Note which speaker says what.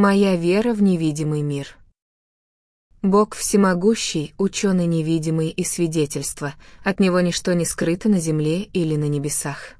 Speaker 1: Моя вера в невидимый мир. Бог всемогущий, ученый невидимый и свидетельство, от него ничто не скрыто на земле или на небесах.